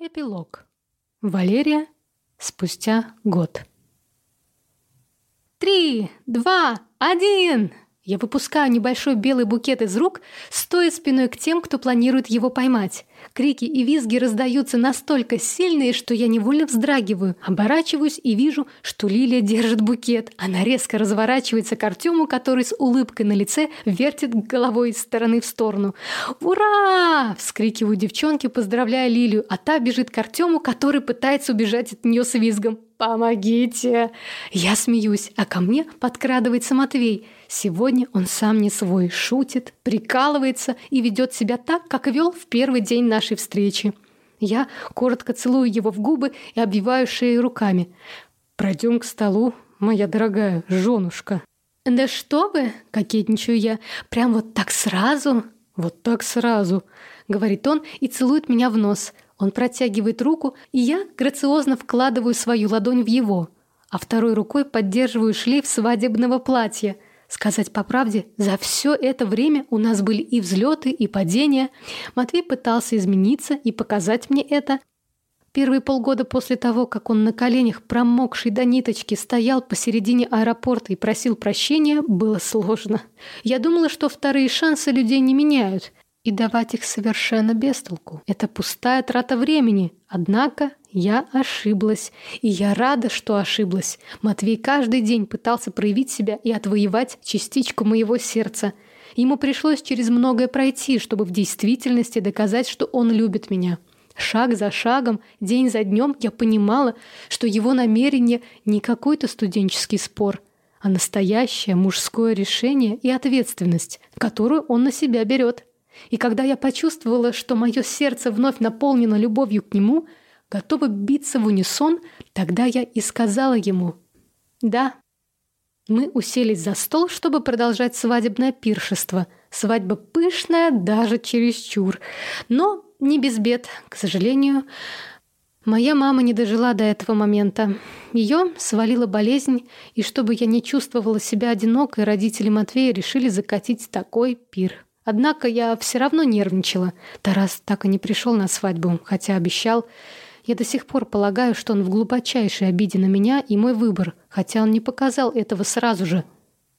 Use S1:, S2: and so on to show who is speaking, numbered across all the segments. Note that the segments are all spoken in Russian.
S1: Эпилог. Валерия спустя год. Три, два, один! Я выпускаю небольшой белый букет из рук, стоя спиной к тем, кто планирует его поймать. Крики и визги раздаются настолько сильные, что я невольно вздрагиваю. Оборачиваюсь и вижу, что Лилия держит букет. Она резко разворачивается к Артему, который с улыбкой на лице вертит головой из стороны в сторону. «Ура!» – вскрикиваю девчонки, поздравляя Лилию, а та бежит к Артему, который пытается убежать от нее с визгом. «Помогите!» Я смеюсь, а ко мне подкрадывается Матвей. Сегодня он сам не свой, шутит, прикалывается и ведет себя так, как вел в первый день нашей встречи. Я коротко целую его в губы и обвиваю шею руками. «Пройдем к столу, моя дорогая женушка». «Да что вы!» — кокетничаю я. «Прям вот так сразу?» «Вот так сразу!» — говорит он и целует меня в нос — он протягивает руку, и я грациозно вкладываю свою ладонь в его, а второй рукой поддерживаю шлейф свадебного платья. Сказать по правде, за все это время у нас были и взлеты, и падения. Матвей пытался измениться и показать мне это. Первые полгода после того, как он на коленях, промокший до ниточки, стоял посередине аэропорта и просил прощения, было сложно. Я думала, что вторые шансы людей не меняют и давать их совершенно без толку. Это пустая трата времени. Однако я ошиблась. И я рада, что ошиблась. Матвей каждый день пытался проявить себя и отвоевать частичку моего сердца. Ему пришлось через многое пройти, чтобы в действительности доказать, что он любит меня. Шаг за шагом, день за днем я понимала, что его намерение не какой-то студенческий спор, а настоящее мужское решение и ответственность, которую он на себя берет. И когда я почувствовала, что мое сердце вновь наполнено любовью к нему, готово биться в унисон, тогда я и сказала ему «Да». Мы уселись за стол, чтобы продолжать свадебное пиршество. Свадьба пышная, даже чересчур. Но не без бед, к сожалению. Моя мама не дожила до этого момента. Ее свалила болезнь, и чтобы я не чувствовала себя одинокой, родители Матвея решили закатить такой пир. Однако я все равно нервничала. Тарас так и не пришел на свадьбу, хотя обещал. Я до сих пор полагаю, что он в глубочайшей обиде на меня и мой выбор, хотя он не показал этого сразу же.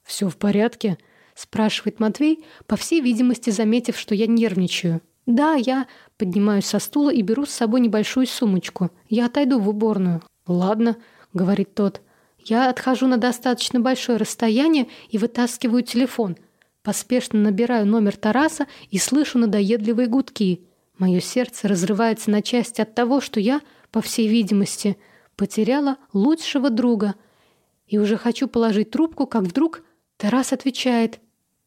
S1: «Все в порядке?» — спрашивает Матвей, по всей видимости, заметив, что я нервничаю. «Да, я...» — поднимаюсь со стула и беру с собой небольшую сумочку. «Я отойду в уборную». «Ладно», — говорит тот. Я отхожу на достаточно большое расстояние и вытаскиваю телефон — Поспешно набираю номер Тараса и слышу надоедливые гудки. Мое сердце разрывается на части от того, что я, по всей видимости, потеряла лучшего друга. И уже хочу положить трубку, как вдруг Тарас отвечает.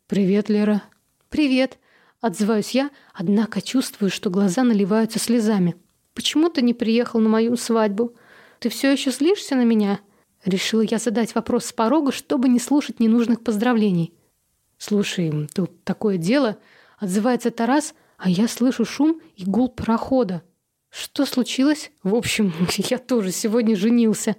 S1: «Привет, Лера». «Привет», — отзываюсь я, однако чувствую, что глаза наливаются слезами. «Почему ты не приехал на мою свадьбу? Ты все еще злишься на меня?» Решила я задать вопрос с порога, чтобы не слушать ненужных поздравлений. «Слушай, тут такое дело», — отзывается Тарас, а я слышу шум и гул парохода. «Что случилось?» «В общем, я тоже сегодня женился».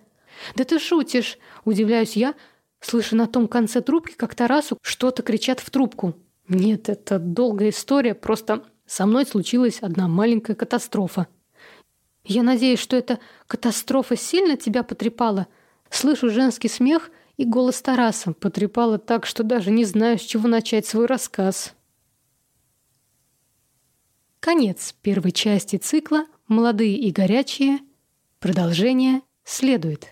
S1: «Да ты шутишь!» — удивляюсь я, слыша на том конце трубки, как Тарасу что-то кричат в трубку. «Нет, это долгая история, просто со мной случилась одна маленькая катастрофа». «Я надеюсь, что эта катастрофа сильно тебя потрепала?» Слышу женский смех — и голос Тараса потрепало так, что даже не знаю, с чего начать свой рассказ. Конец первой части цикла «Молодые и горячие». Продолжение следует.